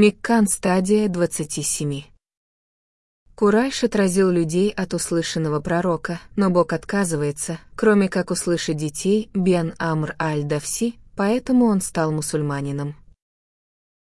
Миккан стадия 27. Курайш отразил людей от услышанного пророка, но Бог отказывается, кроме как услышать детей Бен Амр аль-Давси, поэтому он стал мусульманином.